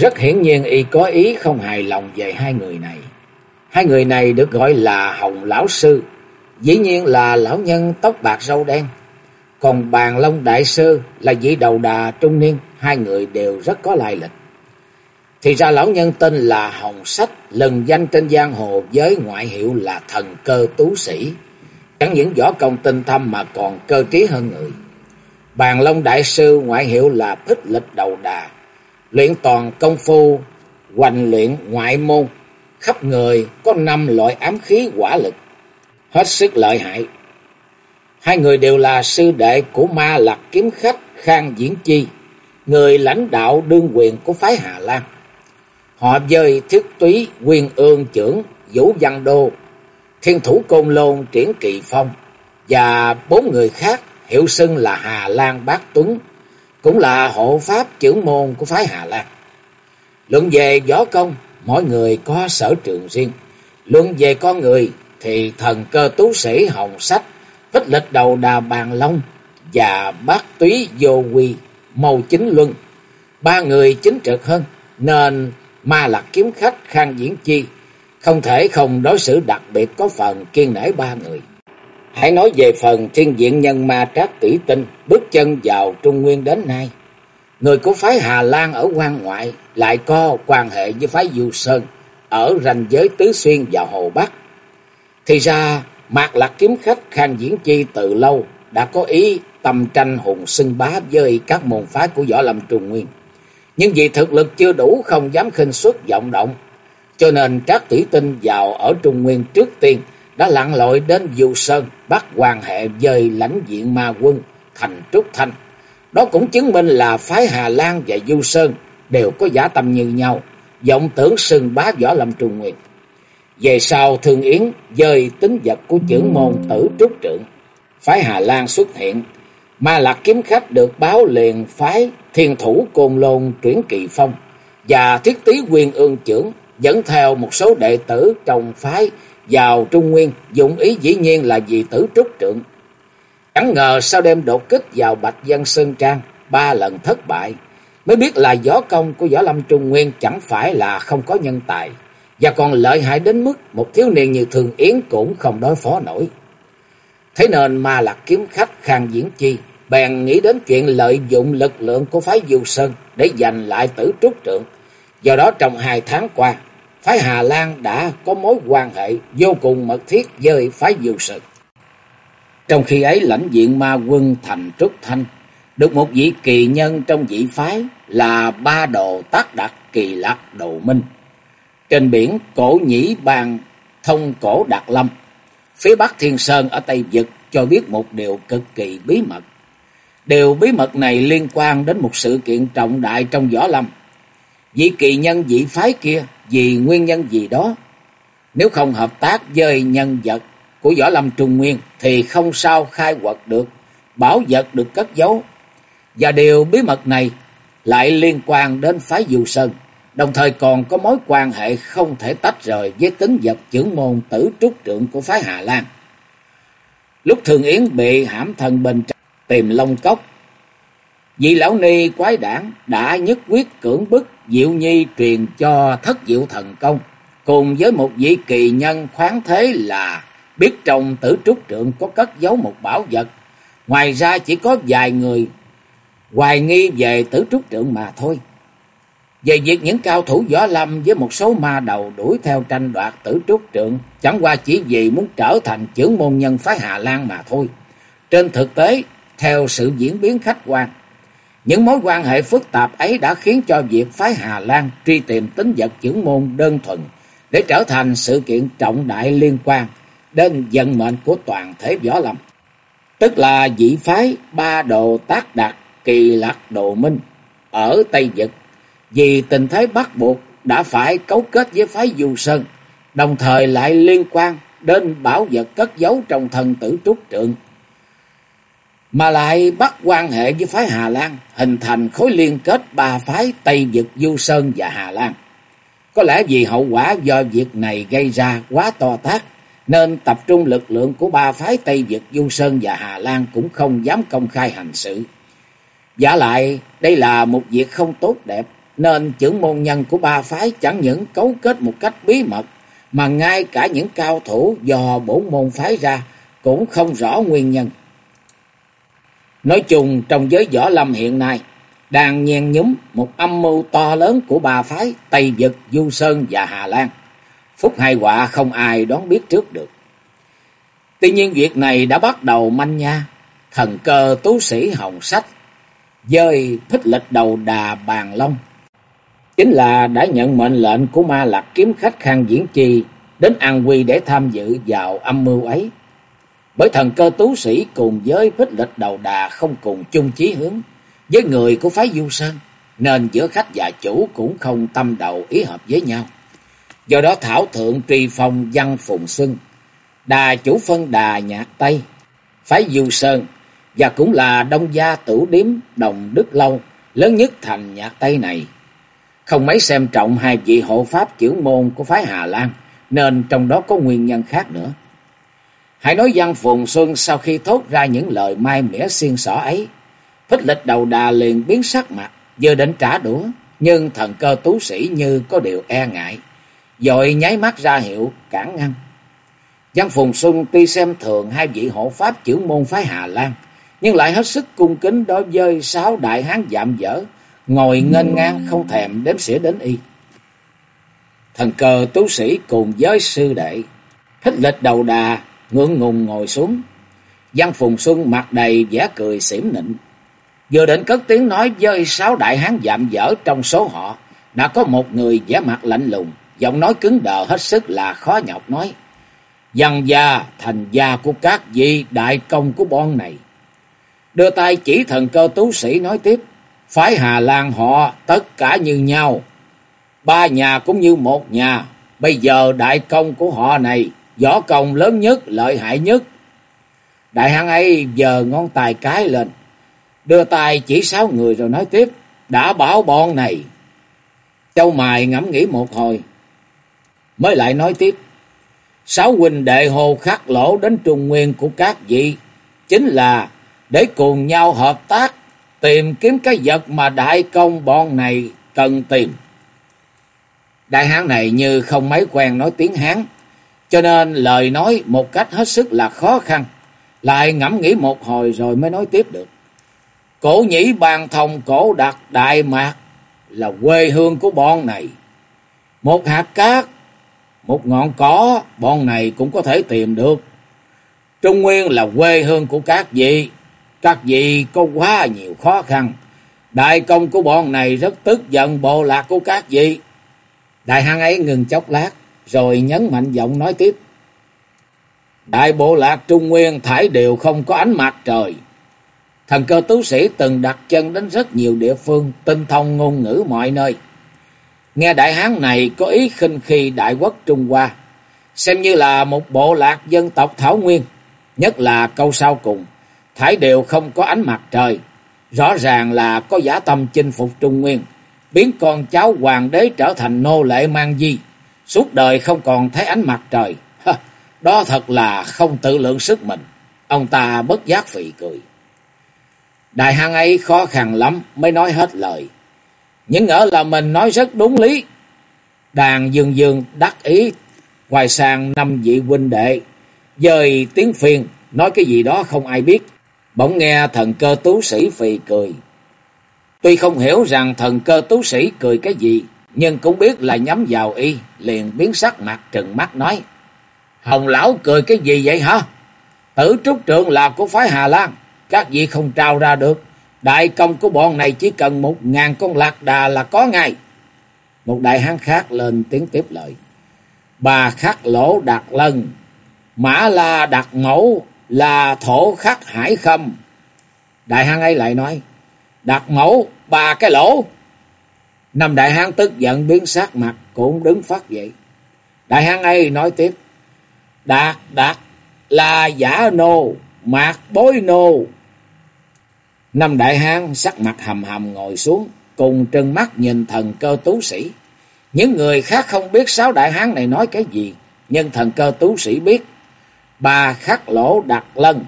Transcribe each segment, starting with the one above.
Rất hiển nhiên y có ý không hài lòng về hai người này. Hai người này được gọi là Hồng Lão Sư, dĩ nhiên là lão nhân tóc bạc râu đen. Còn Bàn Long Đại Sư là vị đầu đà trung niên, hai người đều rất có lai lịch. Thì ra lão nhân tên là Hồng Sách, lần danh trên giang hồ với ngoại hiệu là thần cơ tú sĩ. Chẳng những võ công tinh thâm mà còn cơ trí hơn người. Bàn Long Đại Sư ngoại hiệu là Thích Lịch Đầu Đà, luyện toàn công phu, hoành luyện ngoại môn, khắp người có năm loại ám khí quả lực, hết sức lợi hại. Hai người đều là sư đệ của ma lạc kiếm khách Khang Diễn Chi, người lãnh đạo đương quyền của phái Hà Lan. Họ dơi thiết túy quyền ương trưởng Vũ Văn Đô, thiên thủ côn lôn triển kỳ phong và bốn người khác hiệu xưng là Hà Lan Bác Tuấn, cũng là hộ pháp trưởng môn của phái Hà Lan. Luận về võ công, mỗi người có sở trường riêng. Luận về con người thì thần cơ tú sĩ Hồng Sách, Bích Lịch Đầu Đà Bàn Long và Bác Túy Vô Quy, Màu Chính Luân. Ba người chính trực hơn nên ma lạc kiếm khách Khang Diễn Chi không thể không đối xử đặc biệt có phần kiên nể ba người. Hãy nói về phần thiên diện nhân ma trác tỷ tinh bước chân vào Trung Nguyên đến nay. Người của phái Hà Lan ở quan ngoại lại có quan hệ với phái Du Sơn ở ranh giới Tứ Xuyên và Hồ Bắc. Thì ra Mạc Lạc kiếm khách Khang Diễn Chi từ lâu đã có ý tầm tranh hùng xưng bá với các môn phái của Võ Lâm Trung Nguyên. Nhưng vì thực lực chưa đủ không dám khinh suất vọng động, cho nên Trác Tỷ Tinh vào ở Trung Nguyên trước tiên đã lặn lội đến Du Sơn bắt quan hệ với lãnh diện ma quân Thành Trúc Thanh. Đó cũng chứng minh là phái Hà Lan và Du Sơn đều có giả tâm như nhau, vọng tưởng sừng bá võ lâm trung nguyên. Về sau Thương Yến dời tính vật của trưởng môn tử Trúc Trượng, phái Hà Lan xuất hiện, ma lạc kiếm khách được báo liền phái thiên thủ côn lôn chuyển kỳ phong và thiết tý quyền ương trưởng dẫn theo một số đệ tử trong phái vào Trung Nguyên, dụng ý dĩ nhiên là vì tử trúc trượng. Chẳng ngờ sau đêm đột kích vào Bạch Dân Sơn Trang, ba lần thất bại, mới biết là võ công của võ lâm Trung Nguyên chẳng phải là không có nhân tài, và còn lợi hại đến mức một thiếu niên như Thường Yến cũng không đối phó nổi. Thế nên ma lạc kiếm khách Khang Diễn Chi bèn nghĩ đến chuyện lợi dụng lực lượng của phái Du Sơn để giành lại tử trúc trượng. Do đó trong hai tháng qua, phái Hà Lan đã có mối quan hệ vô cùng mật thiết với phái Diêu Sư. Trong khi ấy lãnh diện ma quân thành Trúc Thanh được một vị kỳ nhân trong vị phái là ba đồ tác đặc kỳ lạc đồ minh. Trên biển cổ nhĩ bàn thông cổ Đạt Lâm, phía bắc Thiên Sơn ở Tây Vực cho biết một điều cực kỳ bí mật. Điều bí mật này liên quan đến một sự kiện trọng đại trong võ lâm. Vị kỳ nhân vị phái kia vì nguyên nhân gì đó. Nếu không hợp tác với nhân vật của Võ Lâm Trung Nguyên thì không sao khai quật được bảo vật được cất giấu. Và điều bí mật này lại liên quan đến phái Du Sơn, đồng thời còn có mối quan hệ không thể tách rời với tính vật trưởng môn tử trúc trượng của phái Hà Lan. Lúc Thường Yến bị hãm thân bên trong tìm Long Cốc, vị lão ni quái đảng đã nhất quyết cưỡng bức Diệu Nhi truyền cho thất diệu thần công, cùng với một vị kỳ nhân khoáng thế là biết trong tử trúc trượng có cất giấu một bảo vật. Ngoài ra chỉ có vài người hoài nghi về tử trúc trượng mà thôi. Về việc những cao thủ võ lâm với một số ma đầu đuổi theo tranh đoạt tử trúc trượng, chẳng qua chỉ vì muốn trở thành trưởng môn nhân phái Hà Lan mà thôi. Trên thực tế, theo sự diễn biến khách quan, những mối quan hệ phức tạp ấy đã khiến cho việc phái Hà Lan truy tìm tính vật trưởng môn đơn thuần để trở thành sự kiện trọng đại liên quan đến vận mệnh của toàn thể võ lâm. tức là dị phái ba đồ tác đạt kỳ lạc đồ minh ở Tây Dực. Vì tình thế bắt buộc đã phải cấu kết với phái Du Sơn, đồng thời lại liên quan đến bảo vật cất giấu trong thần tử trúc trượng. Mà lại bắt quan hệ với phái Hà Lan, hình thành khối liên kết ba phái Tây Dực Du Sơn và Hà Lan. Có lẽ vì hậu quả do việc này gây ra quá to tác, nên tập trung lực lượng của ba phái Tây Việt Du Sơn và Hà Lan cũng không dám công khai hành sự. Giả lại, đây là một việc không tốt đẹp, nên trưởng môn nhân của ba phái chẳng những cấu kết một cách bí mật, mà ngay cả những cao thủ do bổn môn phái ra cũng không rõ nguyên nhân. Nói chung trong giới võ lâm hiện nay, đang nhen nhúm một âm mưu to lớn của ba phái Tây Vực, Du Sơn và Hà Lan. Phúc hai họa không ai đoán biết trước được. Tuy nhiên việc này đã bắt đầu manh nha. Thần cơ tú sĩ Hồng Sách dơi thích lịch đầu đà bàn long. Chính là đã nhận mệnh lệnh của ma lạc kiếm khách Khang Diễn Chi đến An Quy để tham dự vào âm mưu ấy. Bởi thần cơ tú sĩ cùng với bích lịch đầu đà không cùng chung chí hướng với người của phái Du Sơn, nên giữa khách và chủ cũng không tâm đầu ý hợp với nhau. Do đó thảo thượng trì phong văn phùng xuân, đà chủ phân đà nhạc Tây, phái Du Sơn và cũng là đông gia tử điếm đồng Đức Lâu lớn nhất thành nhạc Tây này. Không mấy xem trọng hai vị hộ pháp kiểu môn của phái Hà Lan, nên trong đó có nguyên nhân khác nữa. Hãy nói văn Phùng Xuân sau khi thốt ra những lời mai mỉa xiên xỏ ấy, Phích lịch đầu đà liền biến sắc mặt, vừa định trả đũa, nhưng thần cơ tú sĩ như có điều e ngại, rồi nháy mắt ra hiệu cản ngăn. Văn Phùng Xuân tuy xem thường hai vị hộ pháp chữ môn phái Hà Lan, nhưng lại hết sức cung kính đối với sáu đại hán dạm dở, ngồi ngênh ngang không thèm đếm xỉa đến y. Thần cờ tú sĩ cùng với sư đệ, thích lịch đầu đà, ngưỡng ngùng ngồi xuống. Văn Phùng Xuân mặt đầy vẻ cười xỉm nịnh. Vừa định cất tiếng nói với sáu đại hán dạm dở trong số họ, đã có một người vẻ mặt lạnh lùng, giọng nói cứng đờ hết sức là khó nhọc nói. Văn gia thành gia của các vị đại công của bọn này. Đưa tay chỉ thần cơ tú sĩ nói tiếp, phái Hà Lan họ tất cả như nhau. Ba nhà cũng như một nhà, bây giờ đại công của họ này, võ công lớn nhất, lợi hại nhất. Đại hán ấy giờ ngón tay cái lên, đưa tay chỉ sáu người rồi nói tiếp, đã bảo bọn này. Châu Mài ngẫm nghĩ một hồi, mới lại nói tiếp, sáu huynh đệ hồ khắc lỗ đến trung nguyên của các vị, chính là để cùng nhau hợp tác, tìm kiếm cái vật mà đại công bọn này cần tìm. Đại hán này như không mấy quen nói tiếng Hán, cho nên lời nói một cách hết sức là khó khăn, lại ngẫm nghĩ một hồi rồi mới nói tiếp được. Cổ nhĩ bàn thông cổ đặt Đại Mạc là quê hương của bọn này. Một hạt cát, một ngọn cỏ, bọn này cũng có thể tìm được. Trung Nguyên là quê hương của các vị. Các vị có quá nhiều khó khăn. Đại công của bọn này rất tức giận bộ lạc của các vị. Đại hăng ấy ngừng chốc lát, rồi nhấn mạnh giọng nói tiếp. Đại bộ lạc Trung Nguyên thải đều không có ánh mặt trời. Thần cơ tú sĩ từng đặt chân đến rất nhiều địa phương, tinh thông ngôn ngữ mọi nơi. Nghe đại hán này có ý khinh khi đại quốc Trung Hoa, xem như là một bộ lạc dân tộc Thảo Nguyên, nhất là câu sau cùng, thải đều không có ánh mặt trời, rõ ràng là có giả tâm chinh phục Trung Nguyên, biến con cháu hoàng đế trở thành nô lệ mang di, suốt đời không còn thấy ánh mặt trời. đó thật là không tự lượng sức mình. Ông ta bất giác phì cười. Đại hăng ấy khó khăn lắm mới nói hết lời. Nhưng ngỡ là mình nói rất đúng lý. Đàn dương dương đắc ý, ngoài sang năm vị huynh đệ, dời tiếng phiền, nói cái gì đó không ai biết. Bỗng nghe thần cơ tú sĩ phì cười. Tuy không hiểu rằng thần cơ tú sĩ cười cái gì, nhưng cũng biết là nhắm vào y, liền biến sắc mặt trừng mắt nói. Hồng lão cười cái gì vậy hả? Tử trúc trượng là của phái Hà Lan, các vị không trao ra được. Đại công của bọn này chỉ cần một ngàn con lạc đà là có ngay. Một đại hán khác lên tiếng tiếp lời. Bà khắc lỗ đặt lân, mã la đặt mẫu, là thổ khắc hải khâm. Đại hán ấy lại nói, đặt mẫu ba cái lỗ. Năm đại hán tức giận biến sát mặt cũng đứng phát dậy. Đại hán ấy nói tiếp, đạt đạt là giả nô, mạc bối nô. Năm đại hán sắc mặt hầm hầm ngồi xuống, cùng trừng mắt nhìn thần cơ tú sĩ. Những người khác không biết sáu đại hán này nói cái gì, nhưng thần cơ tú sĩ biết. bà khắc lỗ đặt lân,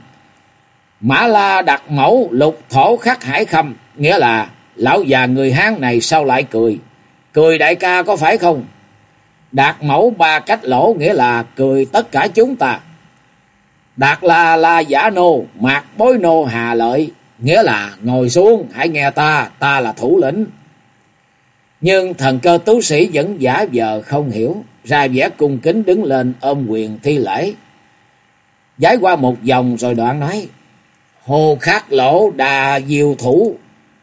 mã la đặt mẫu lục thổ khắc hải khâm, nghĩa là lão già người hán này sao lại cười? Cười đại ca có phải không? Đạt mẫu ba cách lỗ nghĩa là cười tất cả chúng ta. Đạt là là giả nô, mạc bối nô hà lợi, nghĩa là ngồi xuống, hãy nghe ta, ta là thủ lĩnh. Nhưng thần cơ tú sĩ vẫn giả vờ không hiểu, ra vẻ cung kính đứng lên ôm quyền thi lễ. Giải qua một vòng rồi đoạn nói, Hồ khát lỗ đà diều thủ,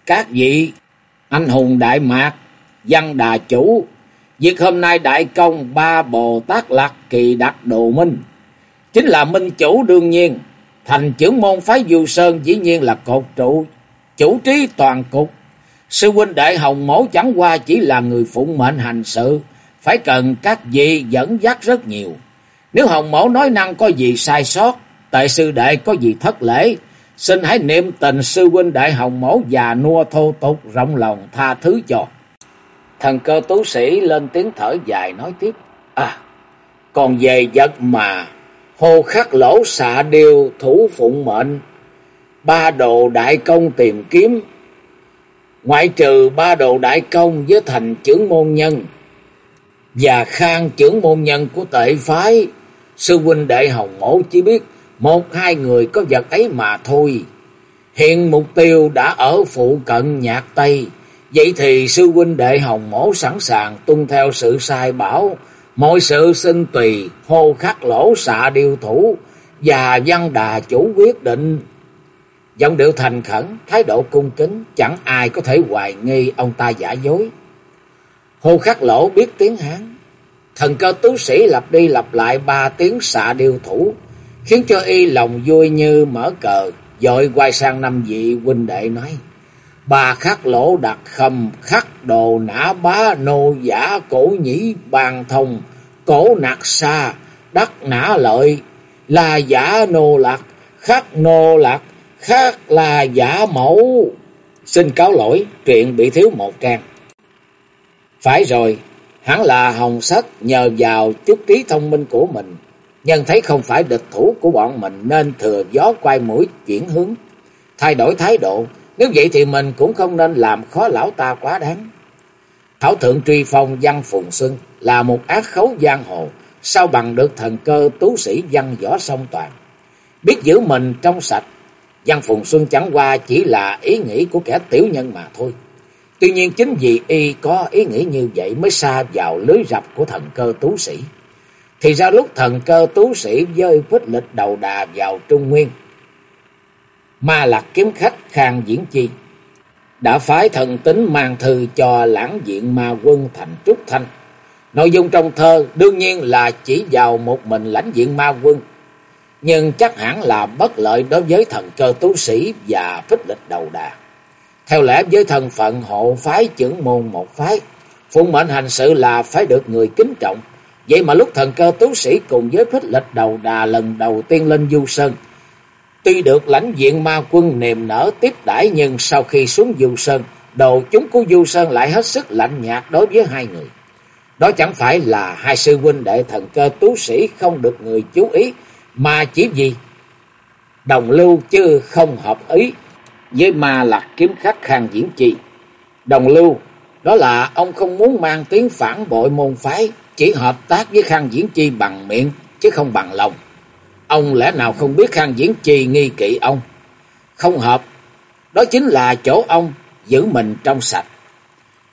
các vị anh hùng đại mạc, văn đà chủ, việc hôm nay đại công ba Bồ Tát Lạc Kỳ đặt đồ minh, chính là minh chủ đương nhiên, thành trưởng môn phái Du Sơn dĩ nhiên là cột trụ, chủ trí toàn cục. Sư huynh đại Hồng Mẫu chẳng qua chỉ là người phụng mệnh hành sự, phải cần các vị dẫn dắt rất nhiều. Nếu Hồng Mẫu nói năng có gì sai sót, tại sư đệ có gì thất lễ, xin hãy niệm tình sư huynh đại Hồng Mẫu già nua thô tục rộng lòng tha thứ cho. Thần cơ tú sĩ lên tiếng thở dài nói tiếp, À, còn về vật mà Hồ khắc lỗ xạ điều thủ phụng mệnh, ba đồ đại công tìm kiếm, ngoại trừ ba đồ đại công với thành trưởng môn nhân và khang trưởng môn nhân của tệ phái, sư huynh đại hồng mẫu chỉ biết một hai người có vật ấy mà thôi. Hiện mục tiêu đã ở phụ cận nhạc Tây, vậy thì sư huynh đệ hồng mẫu sẵn sàng tuân theo sự sai bảo, Mọi sự xin tùy hô khắc lỗ xạ điều thủ và văn đà chủ quyết định. Giọng điệu thành khẩn, thái độ cung kính, chẳng ai có thể hoài nghi ông ta giả dối. Hô khắc lỗ biết tiếng Hán. Thần cơ tú sĩ lặp đi lặp lại ba tiếng xạ điều thủ, khiến cho y lòng vui như mở cờ, dội quay sang năm vị huynh đệ nói. bà khắc lỗ đặt khâm khắc đồ nã bá nô giả cổ nhĩ bàn thông cổ nạc xa đắc nã lợi là giả nô lạc khắc nô lạc khắc là giả mẫu xin cáo lỗi chuyện bị thiếu một trang phải rồi hẳn là hồng sách nhờ vào chút trí thông minh của mình nhưng thấy không phải địch thủ của bọn mình nên thừa gió quay mũi chuyển hướng thay đổi thái độ nếu vậy thì mình cũng không nên làm khó lão ta quá đáng. Thảo thượng truy phong văn phùng xuân là một ác khấu giang hồ, sao bằng được thần cơ tú sĩ văn võ song toàn. Biết giữ mình trong sạch, văn phùng xuân chẳng qua chỉ là ý nghĩ của kẻ tiểu nhân mà thôi. Tuy nhiên chính vì y có ý nghĩ như vậy mới xa vào lưới rập của thần cơ tú sĩ. Thì ra lúc thần cơ tú sĩ dơi phích lịch đầu đà vào Trung Nguyên, Ma Lạc kiếm khách Khang Diễn Chi đã phái thần tính mang thư cho lãng diện ma quân thành Trúc Thanh. Nội dung trong thơ đương nhiên là chỉ vào một mình lãnh diện ma quân, nhưng chắc hẳn là bất lợi đối với thần cơ tú sĩ và phích lịch đầu đà. Theo lẽ với thần phận hộ phái trưởng môn một phái, phụng mệnh hành sự là phải được người kính trọng. Vậy mà lúc thần cơ tú sĩ cùng với phích lịch đầu đà lần đầu tiên lên du sơn, Tuy được lãnh diện ma quân niềm nở tiếp đãi nhưng sau khi xuống Du Sơn, đầu chúng của Du Sơn lại hết sức lạnh nhạt đối với hai người. Đó chẳng phải là hai sư huynh đệ thần cơ tú sĩ không được người chú ý, mà chỉ vì đồng lưu chứ không hợp ý với ma lạc kiếm khách khang diễn chi. Đồng lưu, đó là ông không muốn mang tiếng phản bội môn phái, chỉ hợp tác với khang diễn chi bằng miệng chứ không bằng lòng. Ông lẽ nào không biết Khang Diễn Chi nghi kỵ ông? Không hợp, đó chính là chỗ ông giữ mình trong sạch.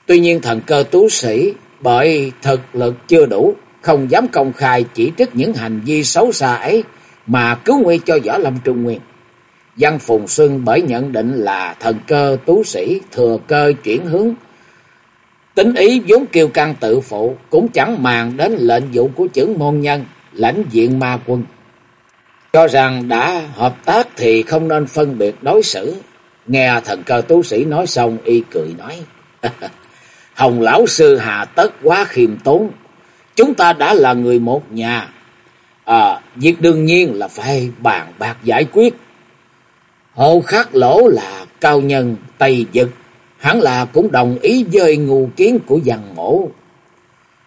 Tuy nhiên thần cơ tú sĩ bởi thực lực chưa đủ, không dám công khai chỉ trích những hành vi xấu xa ấy mà cứu nguy cho Võ Lâm Trung Nguyên. Văn Phùng Xuân bởi nhận định là thần cơ tú sĩ thừa cơ chuyển hướng. Tính ý vốn kiêu căng tự phụ cũng chẳng màng đến lệnh vụ của trưởng môn nhân, lãnh diện ma quân. Cho rằng đã hợp tác thì không nên phân biệt đối xử. Nghe thần cơ tu sĩ nói xong y cười nói. Hồng lão sư hà tất quá khiêm tốn. Chúng ta đã là người một nhà. À, việc đương nhiên là phải bàn bạc giải quyết. Hồ khắc lỗ là cao nhân Tây Dực. Hẳn là cũng đồng ý với ngu kiến của dân mổ.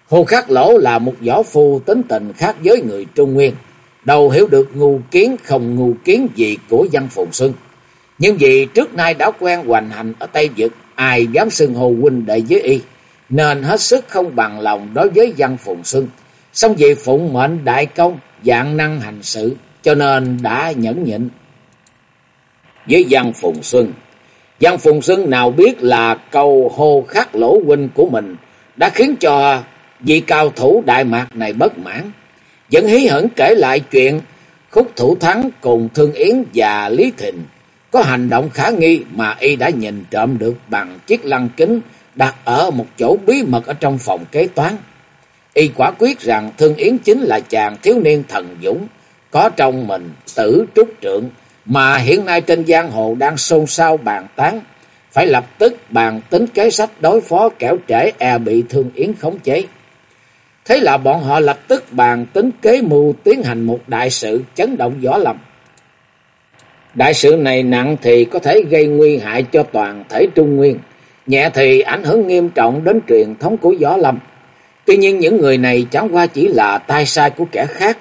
Hồ khắc lỗ là một võ phu tính tình khác với người Trung Nguyên. Đâu hiểu được ngu kiến không ngu kiến gì của dân Phùng Xuân. Nhưng vì trước nay đã quen hoành hành ở Tây Dực, ai dám xưng hồ huynh đệ với y, nên hết sức không bằng lòng đối với dân Phùng Xuân. Xong vì phụng mệnh đại công, dạng năng hành sự, cho nên đã nhẫn nhịn. Với dân Phùng Xuân, Giang Phùng Xuân nào biết là câu hô khắc lỗ huynh của mình đã khiến cho vị cao thủ Đại Mạc này bất mãn. Vẫn hí hẩn kể lại chuyện khúc thủ thắng cùng Thương Yến và Lý Thịnh có hành động khả nghi mà y đã nhìn trộm được bằng chiếc lăng kính đặt ở một chỗ bí mật ở trong phòng kế toán. Y quả quyết rằng Thương Yến chính là chàng thiếu niên thần dũng, có trong mình tử trúc trượng, mà hiện nay trên giang hồ đang xôn xao bàn tán, phải lập tức bàn tính kế sách đối phó kẻo trễ e bị Thương Yến khống chế. Thế là bọn họ lập tức bàn tính kế mưu tiến hành một đại sự chấn động võ lâm. Đại sự này nặng thì có thể gây nguy hại cho toàn thể Trung Nguyên, nhẹ thì ảnh hưởng nghiêm trọng đến truyền thống của võ lâm. Tuy nhiên những người này chẳng qua chỉ là tai sai của kẻ khác,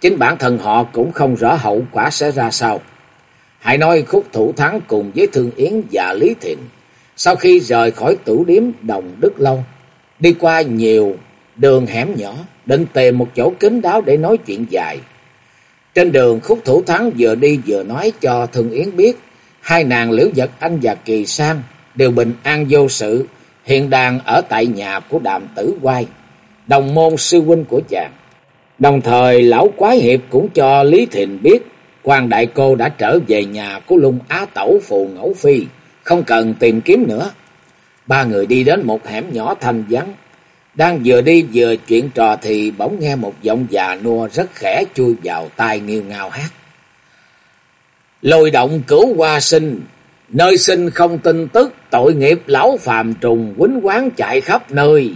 chính bản thân họ cũng không rõ hậu quả sẽ ra sao. Hãy nói khúc thủ thắng cùng với Thương Yến và Lý Thiện, sau khi rời khỏi tủ điếm Đồng Đức Lâu, đi qua nhiều đường hẻm nhỏ, định tìm một chỗ kín đáo để nói chuyện dài. Trên đường khúc thủ thắng vừa đi vừa nói cho Thường Yến biết, hai nàng Liễu Vật Anh và Kỳ Sang đều bình an vô sự, hiện đang ở tại nhà của đàm tử quay đồng môn sư huynh của chàng. Đồng thời lão quái hiệp cũng cho Lý Thịnh biết, quan đại cô đã trở về nhà của lung á tẩu phù ngẫu phi, không cần tìm kiếm nữa. Ba người đi đến một hẻm nhỏ thanh vắng, đang vừa đi vừa chuyện trò thì bỗng nghe một giọng già nua rất khẽ chui vào tai nghiêu ngao hát. Lôi động cửu hoa sinh, nơi sinh không tin tức, tội nghiệp lão phàm trùng, quýnh quán chạy khắp nơi.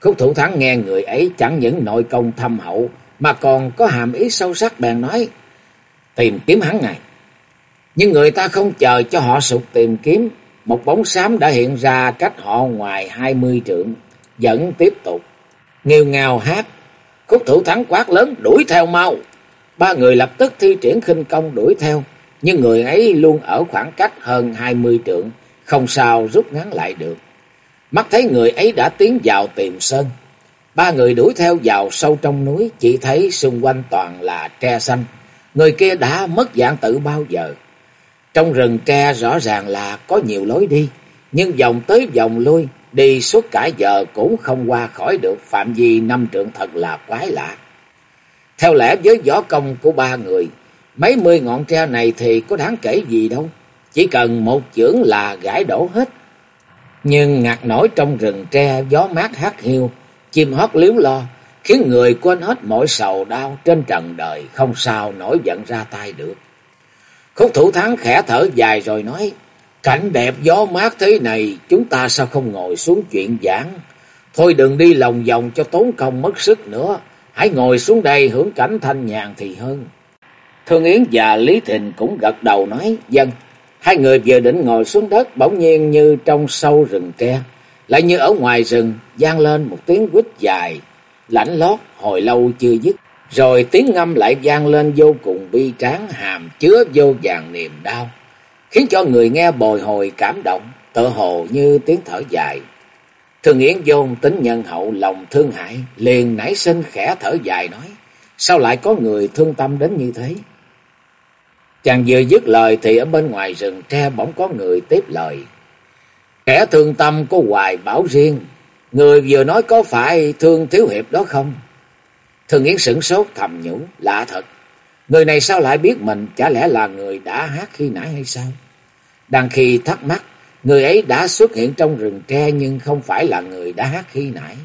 Khúc thủ thắng nghe người ấy chẳng những nội công thâm hậu, mà còn có hàm ý sâu sắc bèn nói, tìm kiếm hắn này. Nhưng người ta không chờ cho họ sụt tìm kiếm, một bóng xám đã hiện ra cách họ ngoài hai mươi trượng vẫn tiếp tục. Nghêu ngào hát, khúc thủ thắng quát lớn đuổi theo mau. Ba người lập tức thi triển khinh công đuổi theo, nhưng người ấy luôn ở khoảng cách hơn hai mươi trượng, không sao rút ngắn lại được. Mắt thấy người ấy đã tiến vào tiềm sơn. Ba người đuổi theo vào sâu trong núi, chỉ thấy xung quanh toàn là tre xanh. Người kia đã mất dạng tự bao giờ. Trong rừng tre rõ ràng là có nhiều lối đi, nhưng vòng tới vòng lui, đi suốt cả giờ cũng không qua khỏi được phạm vi năm trượng thật là quái lạ. Theo lẽ với võ công của ba người, mấy mươi ngọn tre này thì có đáng kể gì đâu, chỉ cần một chưởng là gãi đổ hết. Nhưng ngạt nổi trong rừng tre gió mát hát hiu, chim hót liếu lo, khiến người quên hết mọi sầu đau trên trần đời, không sao nổi giận ra tay được. Khúc thủ thắng khẽ thở dài rồi nói, Cảnh đẹp gió mát thế này, chúng ta sao không ngồi xuống chuyện giảng? Thôi đừng đi lòng vòng cho tốn công mất sức nữa, hãy ngồi xuống đây hưởng cảnh thanh nhàn thì hơn. Thương Yến và Lý Thịnh cũng gật đầu nói, dân. Hai người vừa định ngồi xuống đất, bỗng nhiên như trong sâu rừng tre, lại như ở ngoài rừng, gian lên một tiếng quýt dài, lãnh lót, hồi lâu chưa dứt. Rồi tiếng ngâm lại vang lên vô cùng bi tráng, hàm chứa vô vàng niềm đau khiến cho người nghe bồi hồi cảm động, tự hồ như tiếng thở dài. Thường Yến Dôn tính nhân hậu lòng thương hại, liền nảy sinh khẽ thở dài nói, sao lại có người thương tâm đến như thế? Chàng vừa dứt lời thì ở bên ngoài rừng tre bỗng có người tiếp lời. Kẻ thương tâm có hoài bảo riêng, người vừa nói có phải thương thiếu hiệp đó không? Thường Yến sửng sốt thầm nhủ, lạ thật. Người này sao lại biết mình, chả lẽ là người đã hát khi nãy hay sao? Đang khi thắc mắc, người ấy đã xuất hiện trong rừng tre nhưng không phải là người đã hát khi nãy.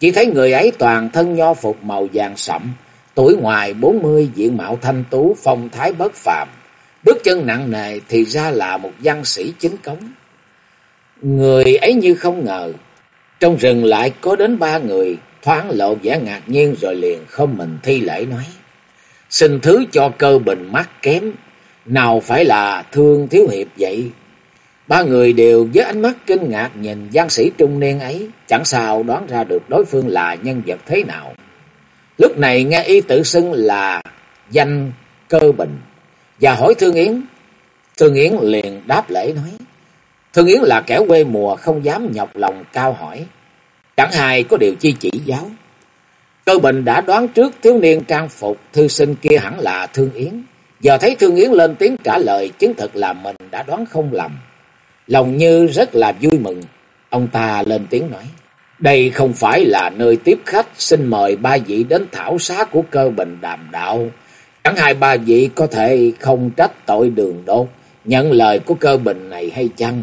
Chỉ thấy người ấy toàn thân nho phục màu vàng sậm, Tuổi ngoài bốn mươi diện mạo thanh tú, phong thái bất phàm, bước chân nặng nề thì ra là một văn sĩ chính cống. Người ấy như không ngờ, trong rừng lại có đến ba người, thoáng lộ vẻ ngạc nhiên rồi liền không mình thi lễ nói. Xin thứ cho cơ bình mắt kém, nào phải là thương thiếu hiệp vậy? Ba người đều với ánh mắt kinh ngạc nhìn văn sĩ trung niên ấy, chẳng sao đoán ra được đối phương là nhân vật thế nào. Lúc này nghe y tự xưng là danh cơ bình và hỏi Thương Yến. Thương Yến liền đáp lễ nói. Thương Yến là kẻ quê mùa không dám nhọc lòng cao hỏi. Chẳng hài có điều chi chỉ giáo. Cơ Bình đã đoán trước thiếu niên trang phục thư sinh kia hẳn là Thương Yến. Giờ thấy Thương Yến lên tiếng trả lời chứng thực là mình đã đoán không lầm. Lòng như rất là vui mừng. Ông ta lên tiếng nói. Đây không phải là nơi tiếp khách, xin mời ba vị đến thảo xá của cơ bình đàm đạo. Chẳng hai ba vị có thể không trách tội đường đột, nhận lời của cơ bình này hay chăng?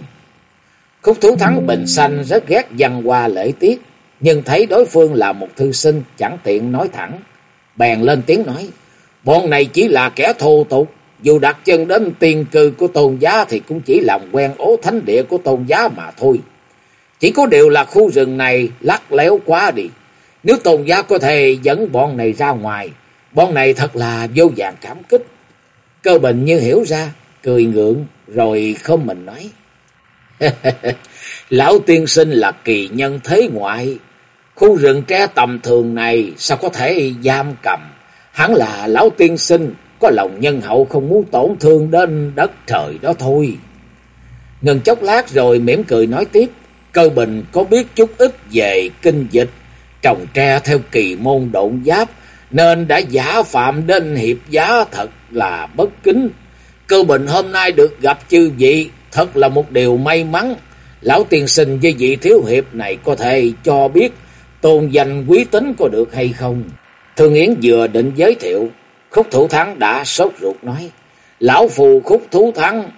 Khúc thú thắng bình sanh rất ghét văn hoa lễ tiết, nhưng thấy đối phương là một thư sinh chẳng tiện nói thẳng. Bèn lên tiếng nói, bọn này chỉ là kẻ thô tục, dù đặt chân đến tiền cư của tôn giá thì cũng chỉ làm quen ố thánh địa của tôn giá mà thôi. Chỉ có điều là khu rừng này lắc léo quá đi. Nếu tôn giá có thể dẫn bọn này ra ngoài, bọn này thật là vô vàng cảm kích. Cơ bình như hiểu ra, cười ngượng rồi không mình nói. Lão tiên sinh là kỳ nhân thế ngoại. Khu rừng tre tầm thường này sao có thể giam cầm. Hắn là lão tiên sinh, có lòng nhân hậu không muốn tổn thương đến đất trời đó thôi. Ngừng chốc lát rồi mỉm cười nói tiếp. Cơ bình có biết chút ít về kinh dịch, trồng tre theo kỳ môn độn giáp, nên đã giả phạm đến hiệp giá thật là bất kính. Cơ bình hôm nay được gặp chư vị, thật là một điều may mắn. Lão tiên sinh với vị thiếu hiệp này có thể cho biết tôn danh quý tính có được hay không. Thương Yến vừa định giới thiệu, khúc thủ thắng đã sốt ruột nói. Lão phù khúc thú thắng,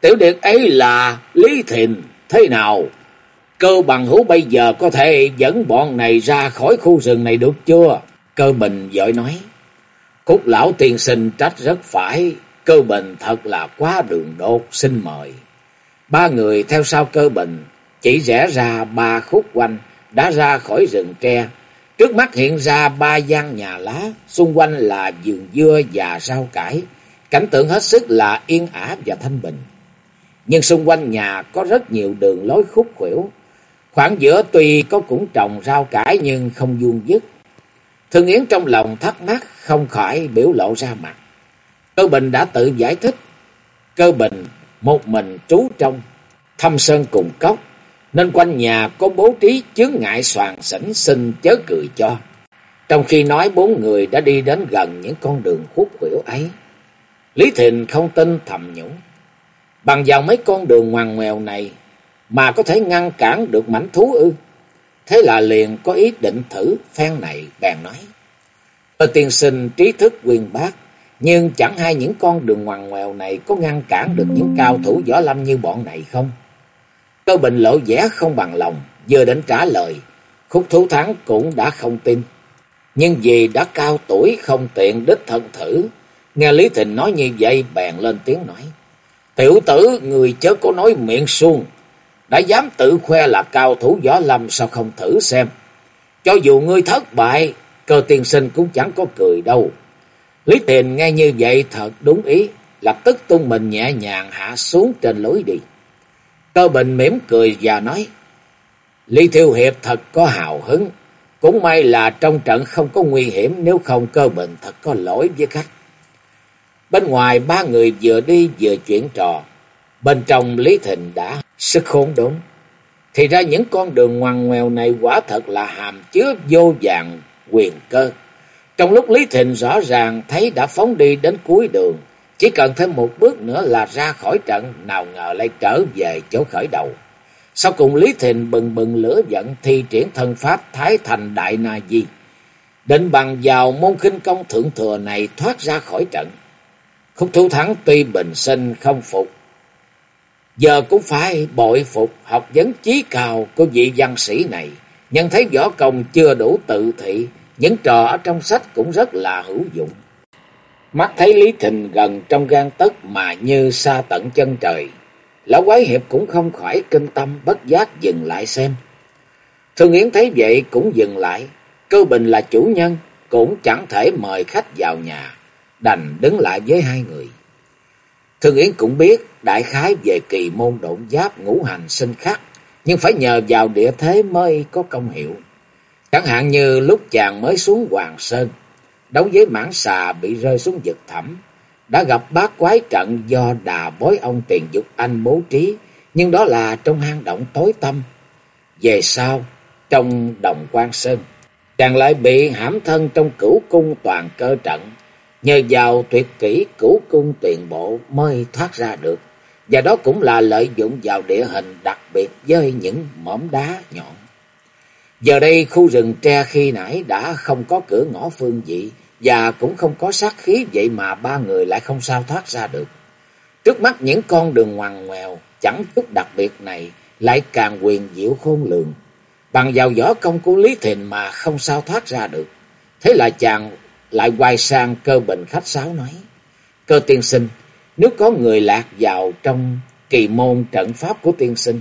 tiểu điệt ấy là Lý Thìn, thế nào? Cơ bằng hữu bây giờ có thể dẫn bọn này ra khỏi khu rừng này được chưa? Cơ bình giỏi nói. khúc lão tiên sinh trách rất phải. Cơ bình thật là quá đường đột, xin mời. Ba người theo sau cơ bình, chỉ rẽ ra ba khúc quanh, đã ra khỏi rừng tre. Trước mắt hiện ra ba gian nhà lá, xung quanh là vườn dưa và rau cải. Cảnh tượng hết sức là yên ả và thanh bình. Nhưng xung quanh nhà có rất nhiều đường lối khúc khuỷu, Khoảng giữa tuy có cũng trồng rau cải nhưng không vuông dứt. Thương Yến trong lòng thắc mắc không khỏi biểu lộ ra mặt. Cơ Bình đã tự giải thích. Cơ Bình một mình trú trong thâm sơn cùng cốc. Nên quanh nhà có bố trí chướng ngại soàn sỉnh xin chớ cười cho. Trong khi nói bốn người đã đi đến gần những con đường khúc khuỷu ấy. Lý Thịnh không tin thầm nhũng. Bằng vào mấy con đường ngoằn ngoèo này mà có thể ngăn cản được mảnh thú ư. Thế là liền có ý định thử phen này bèn nói. Ở tiên sinh trí thức quyền bác, nhưng chẳng hay những con đường ngoằn ngoèo này có ngăn cản được những cao thủ võ lâm như bọn này không? Cơ bình lộ vẻ không bằng lòng, vừa định trả lời, khúc thú thắng cũng đã không tin. Nhưng vì đã cao tuổi không tiện đích thân thử, nghe Lý Thịnh nói như vậy bèn lên tiếng nói. Tiểu tử, người chớ có nói miệng suông, đã dám tự khoe là cao thủ võ lâm sao không thử xem. Cho dù ngươi thất bại, cơ tiên sinh cũng chẳng có cười đâu. Lý Tiền nghe như vậy thật đúng ý, lập tức tung mình nhẹ nhàng hạ xuống trên lối đi. Cơ Bình mỉm cười và nói, Lý Thiêu Hiệp thật có hào hứng, cũng may là trong trận không có nguy hiểm nếu không cơ Bình thật có lỗi với khách. Bên ngoài ba người vừa đi vừa chuyển trò, bên trong Lý Thịnh đã Sức khốn đốn. Thì ra những con đường ngoằn ngoèo này quả thật là hàm chứa vô vàng quyền cơ. Trong lúc Lý Thịnh rõ ràng thấy đã phóng đi đến cuối đường, chỉ cần thêm một bước nữa là ra khỏi trận, nào ngờ lại trở về chỗ khởi đầu. Sau cùng Lý Thịnh bừng bừng lửa giận thi triển thân pháp Thái Thành Đại Na Di. Định bằng vào môn khinh công thượng thừa này thoát ra khỏi trận. Khúc thú thắng tuy bình sinh không phục, Giờ cũng phải bội phục học vấn chí cao của vị văn sĩ này. Nhân thấy võ công chưa đủ tự thị, những trò ở trong sách cũng rất là hữu dụng. Mắt thấy Lý Thịnh gần trong gan tấc mà như xa tận chân trời. Lão quái hiệp cũng không khỏi kinh tâm bất giác dừng lại xem. Thương Yến thấy vậy cũng dừng lại. Cơ Bình là chủ nhân, cũng chẳng thể mời khách vào nhà. Đành đứng lại với hai người. Thương Yến cũng biết đại khái về kỳ môn độn giáp ngũ hành sinh khắc. Nhưng phải nhờ vào địa thế mới có công hiệu. Chẳng hạn như lúc chàng mới xuống Hoàng Sơn đấu với mãn xà bị rơi xuống vực thẳm, đã gặp bát quái trận do đà bối ông tiền dục anh bố trí, nhưng đó là trong hang động tối tâm. Về sau, trong đồng quan sơn, chàng lại bị hãm thân trong cửu cung toàn cơ trận, nhờ vào tuyệt kỹ cửu cung tiền bộ mới thoát ra được. Và đó cũng là lợi dụng vào địa hình đặc biệt với những mỏm đá nhọn. Giờ đây khu rừng tre khi nãy đã không có cửa ngõ phương vị và cũng không có sát khí vậy mà ba người lại không sao thoát ra được. Trước mắt những con đường ngoằn ngoèo chẳng chút đặc biệt này lại càng quyền diệu khôn lường. Bằng vào võ công của Lý Thìn mà không sao thoát ra được. Thế là chàng lại quay sang cơ bình khách sáo nói. Cơ tiên sinh, nếu có người lạc vào trong kỳ môn trận pháp của tiên sinh,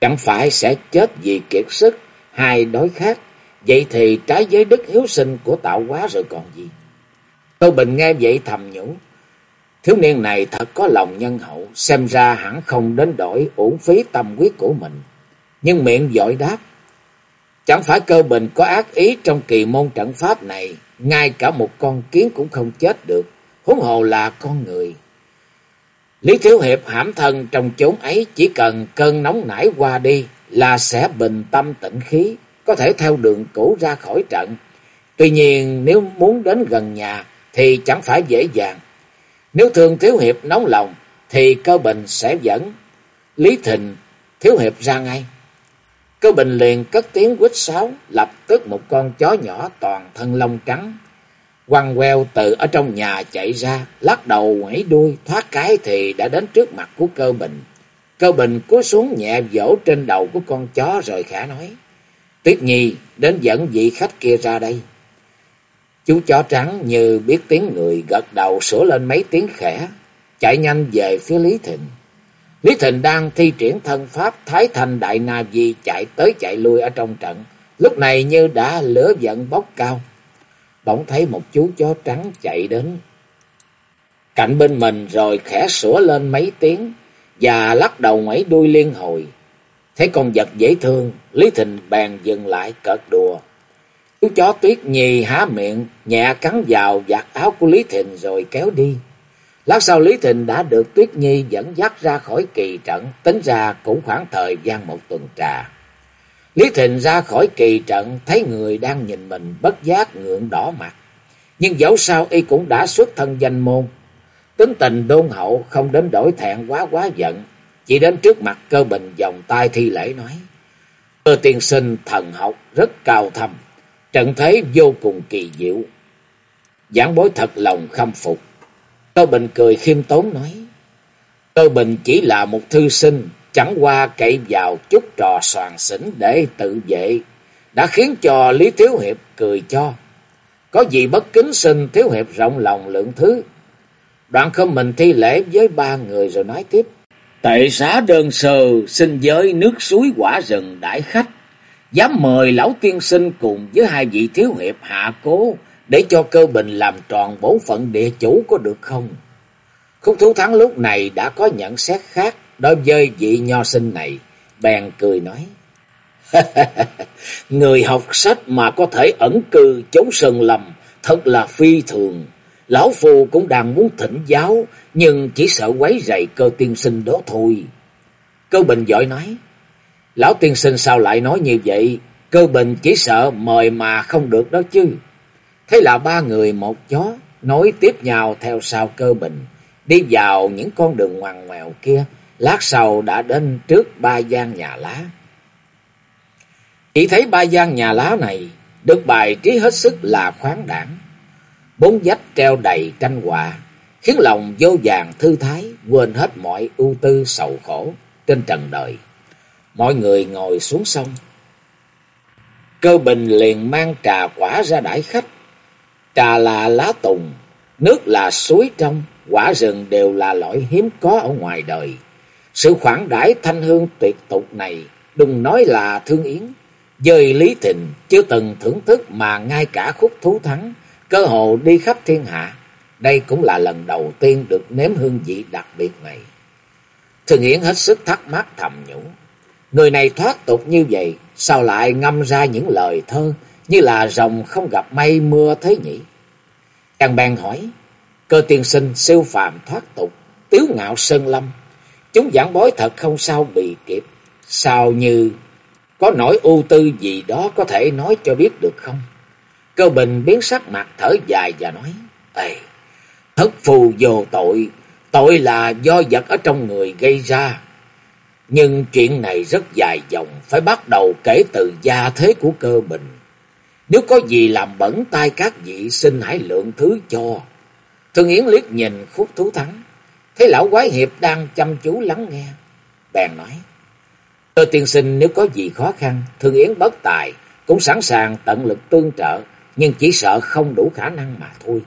chẳng phải sẽ chết vì kiệt sức hai đối khác, vậy thì trái giới đức hiếu sinh của tạo hóa rồi còn gì. Tô Bình nghe vậy thầm nhủ, thiếu niên này thật có lòng nhân hậu, xem ra hẳn không đến đổi uổng phí tâm quyết của mình. Nhưng miệng giỏi đáp, chẳng phải cơ bình có ác ý trong kỳ môn trận pháp này, ngay cả một con kiến cũng không chết được, huống hồ là con người. Lý Thiếu Hiệp hãm thân trong chốn ấy chỉ cần cơn nóng nảy qua đi là sẽ bình tâm tĩnh khí, có thể theo đường cũ ra khỏi trận. Tuy nhiên nếu muốn đến gần nhà thì chẳng phải dễ dàng. Nếu thường Thiếu Hiệp nóng lòng thì cơ bình sẽ dẫn Lý Thịnh Thiếu Hiệp ra ngay. Cơ bình liền cất tiếng quýt sáo, lập tức một con chó nhỏ toàn thân lông trắng. Quăng queo từ ở trong nhà chạy ra, lắc đầu quẩy đuôi, thoát cái thì đã đến trước mặt của cơ bình. Cơ bình cúi xuống nhẹ vỗ trên đầu của con chó rồi khả nói. Tuyết Nhi đến dẫn vị khách kia ra đây. Chú chó trắng như biết tiếng người gật đầu sửa lên mấy tiếng khẽ, chạy nhanh về phía Lý Thịnh. Lý Thịnh đang thi triển thân pháp Thái Thành Đại Na Di chạy tới chạy lui ở trong trận. Lúc này như đã lửa giận bốc cao. Bỗng thấy một chú chó trắng chạy đến. Cạnh bên mình rồi khẽ sửa lên mấy tiếng và lắc đầu ngoảy đuôi liên hồi. Thấy con vật dễ thương, Lý Thịnh bèn dừng lại cợt đùa. Chú chó tuyết nhì há miệng, nhẹ cắn vào vạt áo của Lý Thịnh rồi kéo đi. Lát sau Lý Thịnh đã được Tuyết Nhi dẫn dắt ra khỏi kỳ trận, tính ra cũng khoảng thời gian một tuần trà. Lý Thịnh ra khỏi kỳ trận, thấy người đang nhìn mình bất giác ngượng đỏ mặt. Nhưng dẫu sao y cũng đã xuất thân danh môn, Tính tình đôn hậu không đến đổi thẹn quá quá giận. Chỉ đến trước mặt cơ bình vòng tay thi lễ nói. Cơ tiên sinh thần học rất cao thầm Trận thế vô cùng kỳ diệu. Giảng bối thật lòng khâm phục. Cơ bình cười khiêm tốn nói. Cơ bình chỉ là một thư sinh. Chẳng qua cậy vào chút trò soàn xỉn để tự vệ. Đã khiến cho Lý Thiếu Hiệp cười cho. Có gì bất kính sinh Thiếu Hiệp rộng lòng lượng thứ. Đoạn không mình thi lễ với ba người rồi nói tiếp. Tệ xá đơn sơ, xin giới nước suối quả rừng đãi khách. Dám mời lão tiên sinh cùng với hai vị thiếu hiệp hạ cố để cho cơ bình làm tròn bổn phận địa chủ có được không? Khúc thú thắng lúc này đã có nhận xét khác đối với vị nho sinh này. Bèn cười nói. Người học sách mà có thể ẩn cư chống sơn lầm thật là phi thường. Lão Phu cũng đang muốn thỉnh giáo, nhưng chỉ sợ quấy rầy cơ tiên sinh đó thôi. Cơ Bình giỏi nói, Lão tiên sinh sao lại nói như vậy? Cơ Bình chỉ sợ mời mà không được đó chứ. Thế là ba người một chó, nối tiếp nhau theo sau cơ Bình, đi vào những con đường ngoằn ngoèo kia, lát sau đã đến trước ba gian nhà lá. Chỉ thấy ba gian nhà lá này được bài trí hết sức là khoáng đảng bốn vách treo đầy tranh họa, khiến lòng vô vàng thư thái, quên hết mọi ưu tư sầu khổ trên trần đời. Mọi người ngồi xuống sông. Cơ bình liền mang trà quả ra đãi khách. Trà là lá tùng, nước là suối trong, quả rừng đều là loại hiếm có ở ngoài đời. Sự khoản đãi thanh hương tuyệt tục này, đừng nói là thương yến. Dời Lý Thịnh chưa từng thưởng thức mà ngay cả khúc thú thắng, cơ hồ đi khắp thiên hạ. Đây cũng là lần đầu tiên được nếm hương vị đặc biệt này. Thường Yến hết sức thắc mắc thầm nhủ. Người này thoát tục như vậy, sao lại ngâm ra những lời thơ như là rồng không gặp mây mưa thế nhỉ? Chàng bèn hỏi, cơ tiên sinh siêu phàm thoát tục, tiếu ngạo sơn lâm. Chúng giảng bói thật không sao bị kịp, sao như có nỗi ưu tư gì đó có thể nói cho biết được không? Cơ bình biến sắc mặt thở dài và nói, Ê, thất phù vô tội, tội là do vật ở trong người gây ra. Nhưng chuyện này rất dài dòng, phải bắt đầu kể từ gia thế của cơ bình. Nếu có gì làm bẩn tay các vị xin hãy lượng thứ cho. Thương Yến liếc nhìn khúc thú thắng, thấy lão quái hiệp đang chăm chú lắng nghe. Bèn nói, tôi tiên sinh nếu có gì khó khăn, Thương Yến bất tài, cũng sẵn sàng tận lực tương trợ, nhưng chỉ sợ không đủ khả năng mà thôi.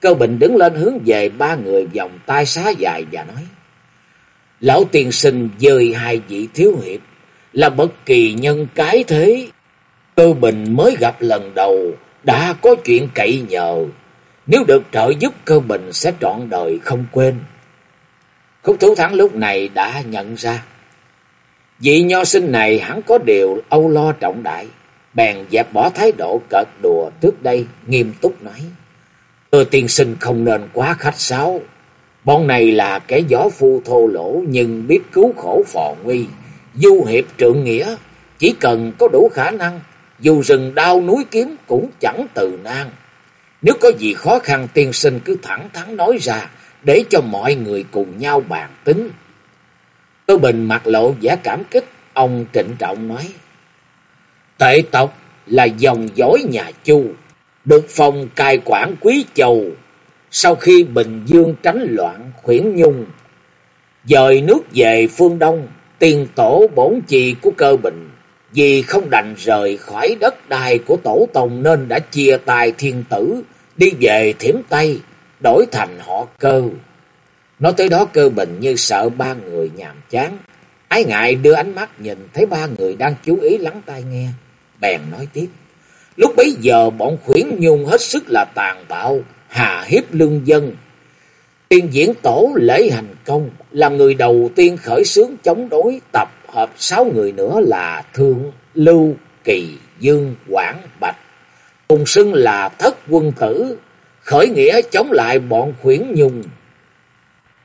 Cơ Bình đứng lên hướng về ba người vòng tay xá dài và nói. Lão tiền sinh dời hai vị thiếu hiệp là bất kỳ nhân cái thế. Cơ Bình mới gặp lần đầu, đã có chuyện cậy nhờ. Nếu được trợ giúp, cơ Bình sẽ trọn đời không quên. Khúc Thú Thắng lúc này đã nhận ra. Vị nho sinh này hẳn có điều âu lo trọng đại. Bèn dẹp bỏ thái độ cợt đùa trước đây, nghiêm túc nói. Thưa tiên sinh không nên quá khách sáo. Bọn này là kẻ gió phu thô lỗ nhưng biết cứu khổ phò nguy. Du hiệp trượng nghĩa, chỉ cần có đủ khả năng, dù rừng đao núi kiếm cũng chẳng từ nan. Nếu có gì khó khăn tiên sinh cứ thẳng thắn nói ra, để cho mọi người cùng nhau bàn tính. Tô Bình mặt lộ vẻ cảm kích, ông trịnh trọng nói. Tệ tộc là dòng dõi nhà Chu, được phòng cai quản quý châu. Sau khi Bình Dương tránh loạn khuyển nhung, dời nước về phương Đông, tiền tổ bổn trì của cơ Bình, vì không đành rời khỏi đất đai của tổ tông nên đã chia tài thiên tử, đi về thiểm Tây, đổi thành họ cơ. Nói tới đó cơ Bình như sợ ba người nhàm chán, ái ngại đưa ánh mắt nhìn thấy ba người đang chú ý lắng tai nghe, bèn nói tiếp. Lúc bấy giờ bọn khuyển nhung hết sức là tàn bạo, hà hiếp lương dân. Tiên diễn tổ lễ hành công là người đầu tiên khởi xướng chống đối tập hợp sáu người nữa là Thương, Lưu, Kỳ, Dương, Quảng, Bạch. Cùng xưng là thất quân tử, khởi nghĩa chống lại bọn khuyển nhung.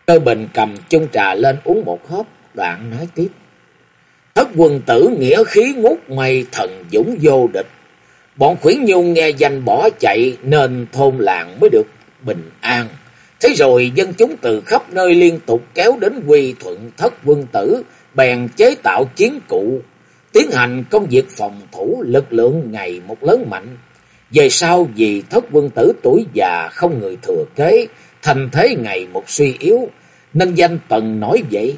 Cơ bình cầm chung trà lên uống một hớp, đoạn nói tiếp. Thất quân tử nghĩa khí ngút mây thần dũng vô địch. Bọn khuyển nhung nghe danh bỏ chạy nên thôn làng mới được bình an. Thế rồi dân chúng từ khắp nơi liên tục kéo đến quy thuận thất quân tử, bèn chế tạo chiến cụ, tiến hành công việc phòng thủ lực lượng ngày một lớn mạnh. Về sau vì thất quân tử tuổi già không người thừa kế, thành thế ngày một suy yếu, nên danh tần nói vậy.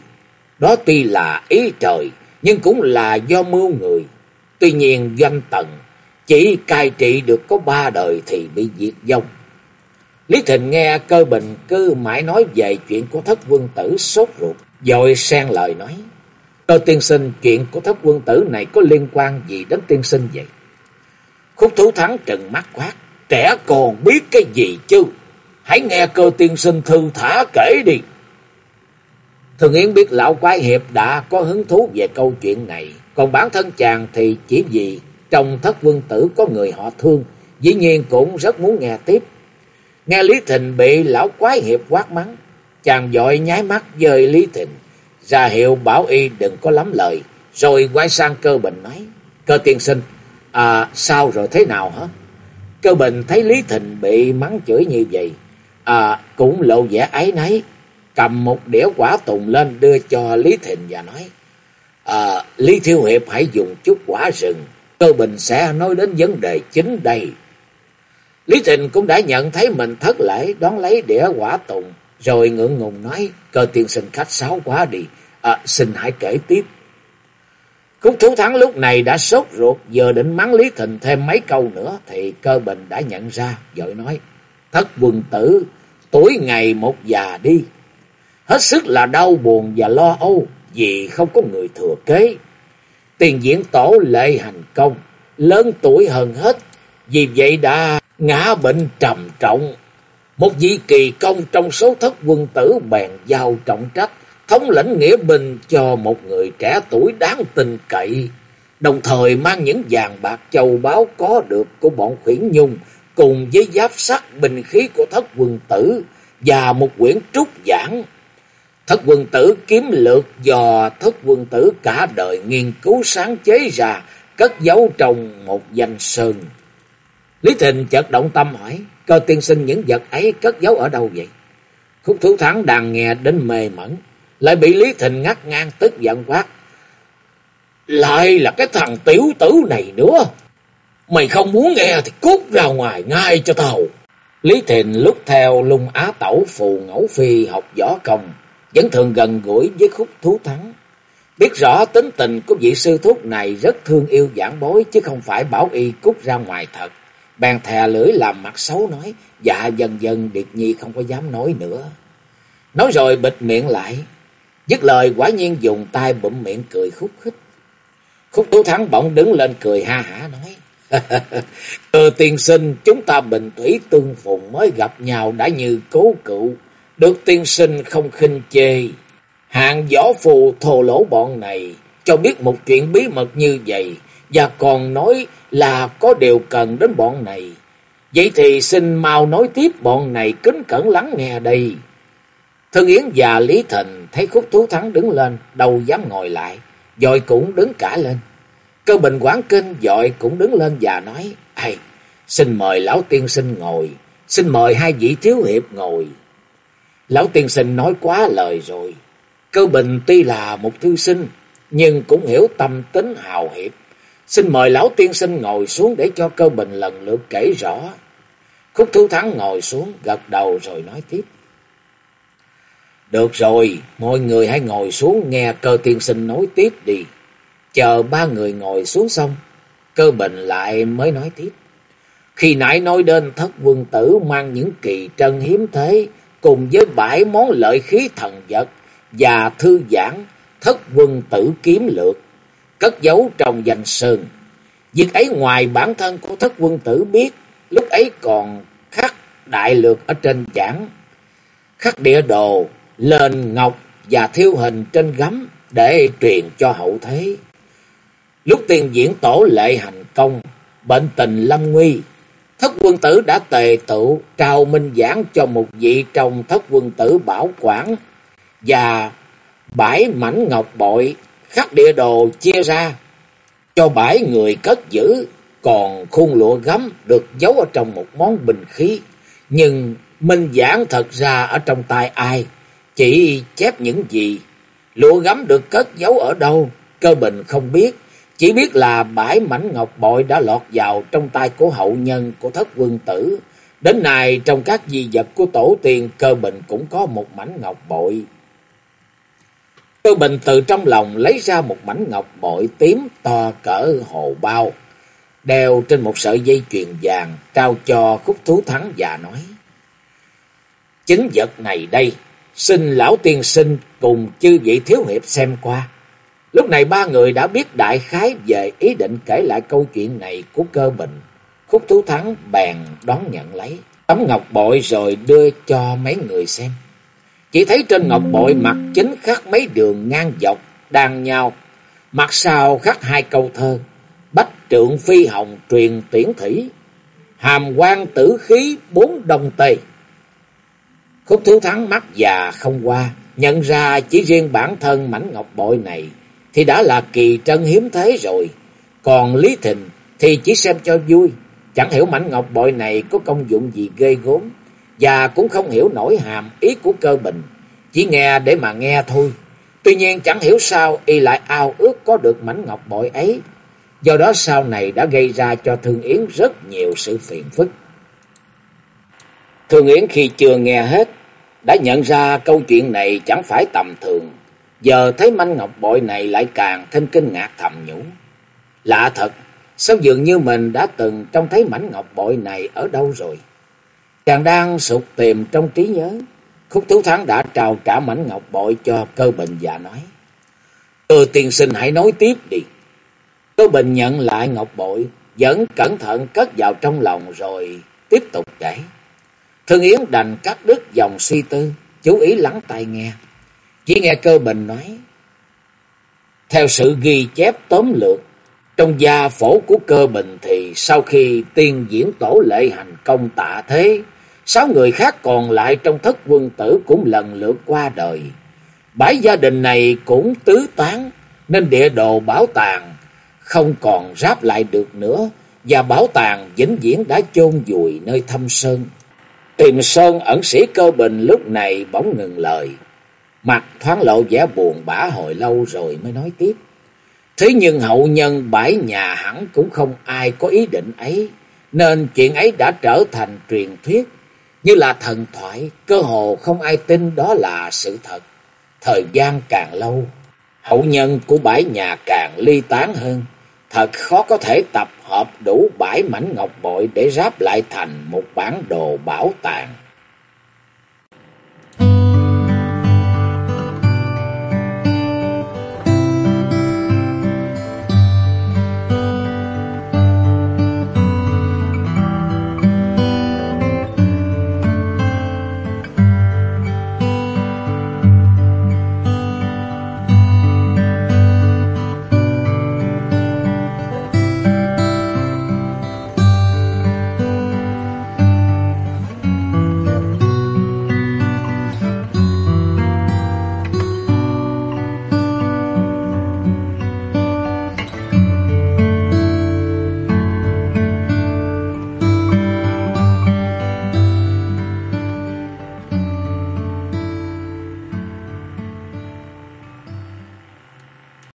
Đó tuy là ý trời, nhưng cũng là do mưu người. Tuy nhiên doanh tần chỉ cai trị được có ba đời thì bị diệt vong. Lý Thịnh nghe cơ bình cứ mãi nói về chuyện của thất quân tử sốt ruột, rồi xen lời nói. Cơ tiên sinh chuyện của thất quân tử này có liên quan gì đến tiên sinh vậy? Khúc thú thắng trừng mắt quát, trẻ còn biết cái gì chứ? Hãy nghe cơ tiên sinh thư thả kể đi. Thường Yến biết lão quái hiệp đã có hứng thú về câu chuyện này, còn bản thân chàng thì chỉ vì trong thất quân tử có người họ thương, dĩ nhiên cũng rất muốn nghe tiếp. Nghe Lý Thịnh bị lão quái hiệp quát mắng, chàng dội nháy mắt dời Lý Thịnh, ra hiệu bảo y đừng có lắm lời, rồi quay sang cơ bình nói, cơ tiên sinh, à sao rồi thế nào hả? Cơ bình thấy Lý Thịnh bị mắng chửi như vậy, à cũng lộ vẻ ái náy, cầm một đĩa quả tùng lên đưa cho Lý Thịnh và nói, à, Lý Thiêu Hiệp hãy dùng chút quả rừng, cơ bình sẽ nói đến vấn đề chính đây. Lý Thịnh cũng đã nhận thấy mình thất lễ đón lấy đĩa quả tùng, rồi ngượng ngùng nói, cơ tiên sinh khách sáo quá đi, à, xin hãy kể tiếp. Khúc Thú Thắng lúc này đã sốt ruột, giờ định mắng Lý Thịnh thêm mấy câu nữa, thì cơ bình đã nhận ra, rồi nói, thất quân tử, tuổi ngày một già đi. Hết sức là đau buồn và lo âu, vì không có người thừa kế. Tiền diễn tổ lệ hành công, lớn tuổi hơn hết, vì vậy đã ngã bệnh trầm trọng. Một vị kỳ công trong số thất quân tử bèn giao trọng trách, thống lãnh nghĩa binh cho một người trẻ tuổi đáng tin cậy, đồng thời mang những vàng bạc châu báu có được của bọn khuyển nhung cùng với giáp sắt bình khí của thất quân tử và một quyển trúc giảng. Thất quân tử kiếm lược do thất quân tử cả đời nghiên cứu sáng chế ra, cất giấu trong một danh sơn. Lý Thịnh chợt động tâm hỏi, cơ tiên sinh những vật ấy cất giấu ở đâu vậy? Khúc thú thắng đang nghe đến mê mẩn, lại bị Lý Thịnh ngắt ngang tức giận quát. Lại là cái thằng tiểu tử này nữa. Mày không muốn nghe thì cút ra ngoài ngay cho tao. Lý Thịnh lúc theo lung á tẩu phù ngẫu phi học võ công, vẫn thường gần gũi với khúc thú thắng. Biết rõ tính tình của vị sư thúc này rất thương yêu giảng bối chứ không phải bảo y cút ra ngoài thật. Bèn thè lưỡi làm mặt xấu nói, dạ dần dần Điệt Nhi không có dám nói nữa. Nói rồi bịt miệng lại, dứt lời quả nhiên dùng tay bụm miệng cười khúc khích. Khúc Tú Thắng bỗng đứng lên cười ha hả nói. Từ tiền sinh chúng ta bình thủy tương phùng mới gặp nhau đã như cố cựu. Được tiên sinh không khinh chê. Hạng võ phù thô lỗ bọn này cho biết một chuyện bí mật như vậy. Và còn nói là có điều cần đến bọn này. Vậy thì xin mau nói tiếp bọn này kính cẩn lắng nghe đây. thân Yến và Lý Thịnh thấy khúc thú thắng đứng lên, đâu dám ngồi lại, dội cũng đứng cả lên. Cơ bình quán kinh dội cũng đứng lên và nói, Ây, xin mời lão tiên sinh ngồi, xin mời hai vị thiếu hiệp ngồi. Lão tiên sinh nói quá lời rồi. Cơ bình tuy là một thư sinh, nhưng cũng hiểu tâm tính hào hiệp. Xin mời lão tiên sinh ngồi xuống để cho cơ bình lần lượt kể rõ. Khúc Thú Thắng ngồi xuống, gật đầu rồi nói tiếp. Được rồi, mọi người hãy ngồi xuống nghe cơ tiên sinh nói tiếp đi. Chờ ba người ngồi xuống xong, cơ bình lại mới nói tiếp. Khi nãy nói đến thất quân tử mang những kỳ trân hiếm thế, cùng với bảy món lợi khí thần vật và thư giãn thất quân tử kiếm lược, cất giấu trong danh sơn. Việc ấy ngoài bản thân của thất quân tử biết, lúc ấy còn khắc đại lược ở trên giản khắc địa đồ, lên ngọc và thiêu hình trên gấm để truyền cho hậu thế. Lúc tiền diễn tổ lệ hành công, bệnh tình lâm nguy, thất quân tử đã tề tụ trao minh giảng cho một vị trong thất quân tử bảo quản. Và bãi mảnh ngọc bội khắc địa đồ chia ra cho bãi người cất giữ, còn khuôn lụa gấm được giấu ở trong một món bình khí. Nhưng minh giảng thật ra ở trong tay ai, chỉ chép những gì, lụa gấm được cất giấu ở đâu, cơ bình không biết, chỉ biết là bãi mảnh ngọc bội đã lọt vào trong tay của hậu nhân của thất quân tử. Đến nay trong các di vật của tổ tiên cơ bình cũng có một mảnh ngọc bội. Cơ bình từ trong lòng lấy ra một mảnh ngọc bội tím to cỡ hồ bao, đeo trên một sợi dây chuyền vàng, trao cho khúc thú thắng và nói. Chính vật này đây, xin lão tiên sinh cùng chư vị thiếu hiệp xem qua. Lúc này ba người đã biết đại khái về ý định kể lại câu chuyện này của cơ bình. Khúc thú thắng bèn đón nhận lấy tấm ngọc bội rồi đưa cho mấy người xem. Chỉ thấy trên ngọc bội mặt chính khắc mấy đường ngang dọc, đan nhau. Mặt sau khắc hai câu thơ. Bách trượng phi hồng truyền tiễn thủy. Hàm quan tử khí bốn đồng tây. Khúc thiếu thắng mắt già không qua. Nhận ra chỉ riêng bản thân mảnh ngọc bội này thì đã là kỳ trân hiếm thế rồi. Còn Lý Thịnh thì chỉ xem cho vui. Chẳng hiểu mảnh ngọc bội này có công dụng gì ghê gốm và cũng không hiểu nổi hàm ý của cơ bình, chỉ nghe để mà nghe thôi. Tuy nhiên chẳng hiểu sao y lại ao ước có được mảnh ngọc bội ấy, do đó sau này đã gây ra cho Thương Yến rất nhiều sự phiền phức. Thương Yến khi chưa nghe hết, đã nhận ra câu chuyện này chẳng phải tầm thường. Giờ thấy manh ngọc bội này lại càng thêm kinh ngạc thầm nhủ. Lạ thật, sao dường như mình đã từng trông thấy mảnh ngọc bội này ở đâu rồi? Chàng đang sụt tìm trong trí nhớ. Khúc Tú Thắng đã trao trả mảnh ngọc bội cho cơ bình và nói. Ừ tiên sinh hãy nói tiếp đi. Cơ bình nhận lại ngọc bội, vẫn cẩn thận cất vào trong lòng rồi tiếp tục chảy Thương Yến đành cắt đứt dòng suy tư, chú ý lắng tai nghe. Chỉ nghe cơ bình nói. Theo sự ghi chép tóm lược, trong gia phổ của cơ bình thì sau khi tiên diễn tổ lệ hành công tạ thế, sáu người khác còn lại trong thất quân tử cũng lần lượt qua đời. Bãi gia đình này cũng tứ tán, nên địa đồ bảo tàng không còn ráp lại được nữa, và bảo tàng vĩnh viễn đã chôn vùi nơi thâm sơn. Tìm sơn ẩn sĩ cơ bình lúc này bỗng ngừng lời. Mặt thoáng lộ vẻ buồn bã hồi lâu rồi mới nói tiếp. Thế nhưng hậu nhân bãi nhà hẳn cũng không ai có ý định ấy, nên chuyện ấy đã trở thành truyền thuyết, như là thần thoại, cơ hồ không ai tin đó là sự thật. Thời gian càng lâu, hậu nhân của bãi nhà càng ly tán hơn, thật khó có thể tập hợp đủ bãi mảnh ngọc bội để ráp lại thành một bản đồ bảo tàng.